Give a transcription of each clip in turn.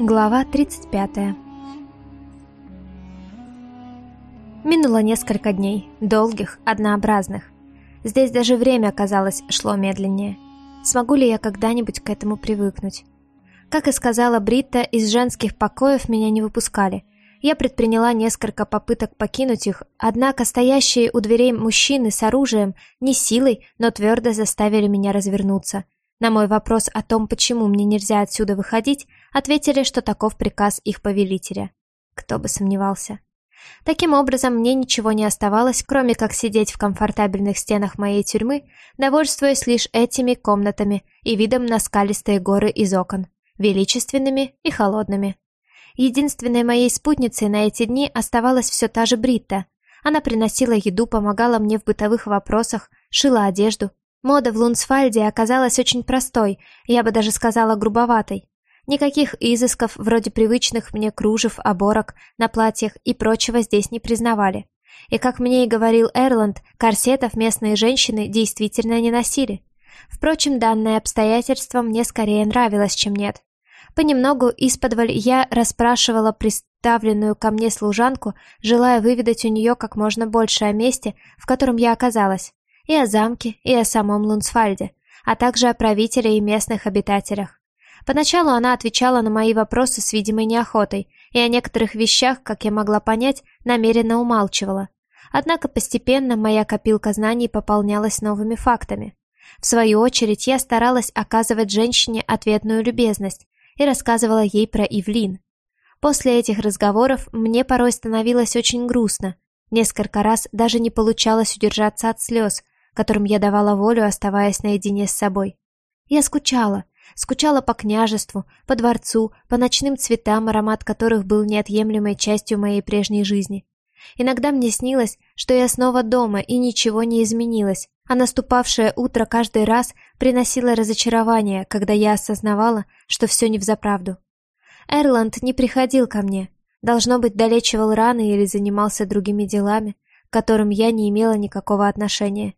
Глава 35 Минуло несколько дней, долгих, однообразных. Здесь даже время, казалось, шло медленнее. Смогу ли я когда-нибудь к этому привыкнуть? Как и сказала Бритта, из женских покоев меня не выпускали. Я предприняла несколько попыток покинуть их, однако стоящие у дверей мужчины с оружием не силой, но твердо заставили меня развернуться – на мой вопрос о том, почему мне нельзя отсюда выходить, ответили, что таков приказ их повелителя. Кто бы сомневался. Таким образом, мне ничего не оставалось, кроме как сидеть в комфортабельных стенах моей тюрьмы, довольствуясь лишь этими комнатами и видом на скалистые горы из окон, величественными и холодными. Единственной моей спутницей на эти дни оставалась все та же Бритта. Она приносила еду, помогала мне в бытовых вопросах, шила одежду, Мода в Лунсфальде оказалась очень простой, я бы даже сказала грубоватой. Никаких изысков вроде привычных мне кружев, оборок на платьях и прочего здесь не признавали. И как мне и говорил Эрланд, корсетов местные женщины действительно не носили. Впрочем, данное обстоятельство мне скорее нравилось, чем нет. Понемногу исподволь я расспрашивала приставленную ко мне служанку, желая выведать у нее как можно больше о месте, в котором я оказалась и о замке, и о самом Лунсфальде, а также о правителе и местных обитателях. Поначалу она отвечала на мои вопросы с видимой неохотой, и о некоторых вещах, как я могла понять, намеренно умалчивала. Однако постепенно моя копилка знаний пополнялась новыми фактами. В свою очередь я старалась оказывать женщине ответную любезность и рассказывала ей про Ивлин. После этих разговоров мне порой становилось очень грустно. Несколько раз даже не получалось удержаться от слез, которым я давала волю, оставаясь наедине с собой. Я скучала, скучала по княжеству, по дворцу, по ночным цветам, аромат которых был неотъемлемой частью моей прежней жизни. Иногда мне снилось, что я снова дома и ничего не изменилось, а наступавшее утро каждый раз приносило разочарование, когда я осознавала, что все не взаправду. Эрланд не приходил ко мне, должно быть, долечивал раны или занимался другими делами, к которым я не имела никакого отношения.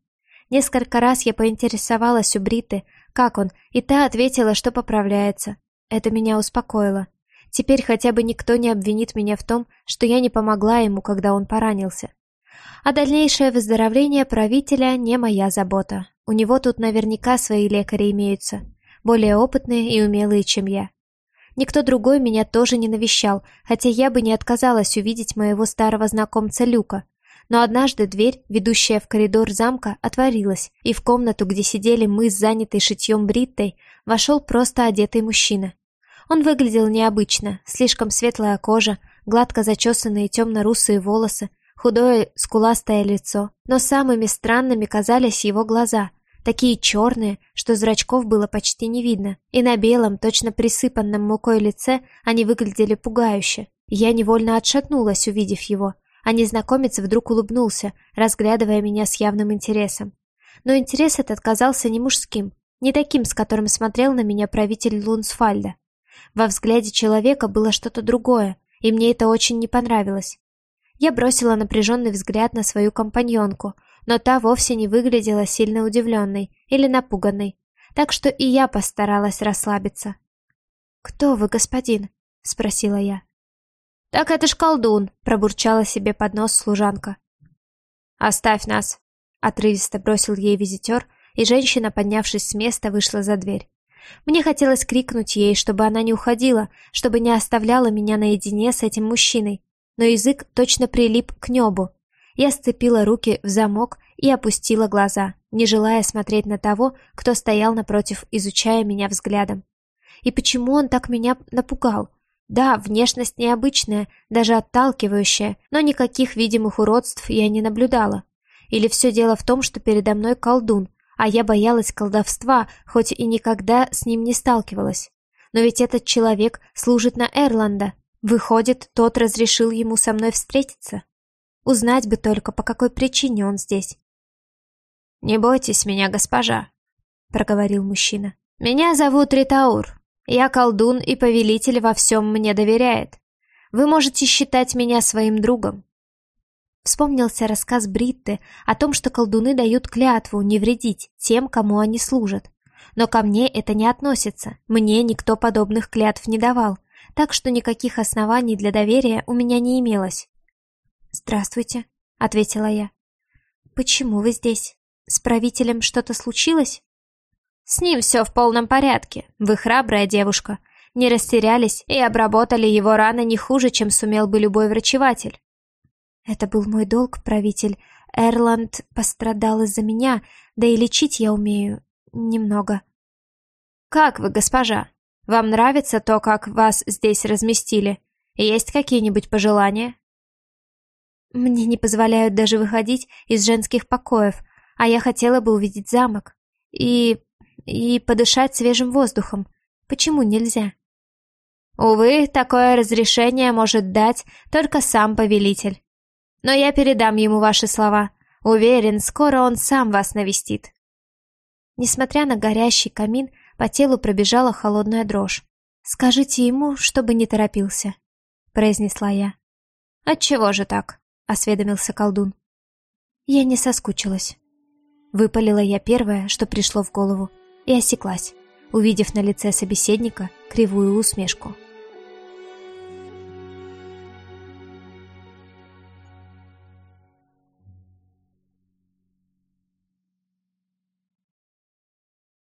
Несколько раз я поинтересовалась у Бриты, как он, и та ответила, что поправляется. Это меня успокоило. Теперь хотя бы никто не обвинит меня в том, что я не помогла ему, когда он поранился. А дальнейшее выздоровление правителя не моя забота. У него тут наверняка свои лекари имеются, более опытные и умелые, чем я. Никто другой меня тоже не навещал, хотя я бы не отказалась увидеть моего старого знакомца Люка, но однажды дверь, ведущая в коридор замка, отворилась, и в комнату, где сидели мы с занятой шитьем Бриттой, вошел просто одетый мужчина. Он выглядел необычно, слишком светлая кожа, гладко зачесанные темно-русые волосы, худое скуластое лицо. Но самыми странными казались его глаза, такие черные, что зрачков было почти не видно, и на белом, точно присыпанном мукой лице они выглядели пугающе. Я невольно отшатнулась, увидев его, а незнакомец вдруг улыбнулся, разглядывая меня с явным интересом. Но интерес этот казался не мужским, не таким, с которым смотрел на меня правитель Лунсфальда. Во взгляде человека было что-то другое, и мне это очень не понравилось. Я бросила напряженный взгляд на свою компаньонку, но та вовсе не выглядела сильно удивленной или напуганной, так что и я постаралась расслабиться. «Кто вы, господин?» — спросила я. «Так это ж колдун!» — пробурчала себе под нос служанка. «Оставь нас!» — отрывисто бросил ей визитер, и женщина, поднявшись с места, вышла за дверь. Мне хотелось крикнуть ей, чтобы она не уходила, чтобы не оставляла меня наедине с этим мужчиной, но язык точно прилип к небу. Я сцепила руки в замок и опустила глаза, не желая смотреть на того, кто стоял напротив, изучая меня взглядом. И почему он так меня напугал? Да, внешность необычная, даже отталкивающая, но никаких видимых уродств я не наблюдала. Или все дело в том, что передо мной колдун, а я боялась колдовства, хоть и никогда с ним не сталкивалась. Но ведь этот человек служит на Эрланда. Выходит, тот разрешил ему со мной встретиться. Узнать бы только, по какой причине он здесь. «Не бойтесь меня, госпожа», — проговорил мужчина. «Меня зовут Ритаур, я колдун, и повелитель во всем мне доверяет. Вы можете считать меня своим другом. Вспомнился рассказ Бритты о том, что колдуны дают клятву не вредить тем, кому они служат. Но ко мне это не относится. Мне никто подобных клятв не давал. так что никаких оснований для доверия у меня не имелось. «Здравствуйте», — ответила я. «Почему вы здесь? С правителем что-то случилось?» «С ним все в полном порядке. Вы храбрая девушка. Не растерялись и обработали его раны не хуже, чем сумел бы любой врачеватель». «Это был мой долг, правитель. Эрланд пострадал из-за меня, да и лечить я умею немного». «Как вы, госпожа? Вам нравится то, как вас здесь разместили? Есть какие-нибудь пожелания?» Мне не позволяют даже выходить из женских покоев, а я хотела бы увидеть замок. И... и подышать свежим воздухом. Почему нельзя? Увы, такое разрешение может дать только сам повелитель. Но я передам ему ваши слова. Уверен, скоро он сам вас навестит. Несмотря на горящий камин, по телу пробежала холодная дрожь. «Скажите ему, чтобы не торопился», — произнесла я. «Отчего же так?» осведомился колдун. Я не соскучилась. Выпалила я первое, что пришло в голову, и осеклась, увидев на лице собеседника кривую усмешку.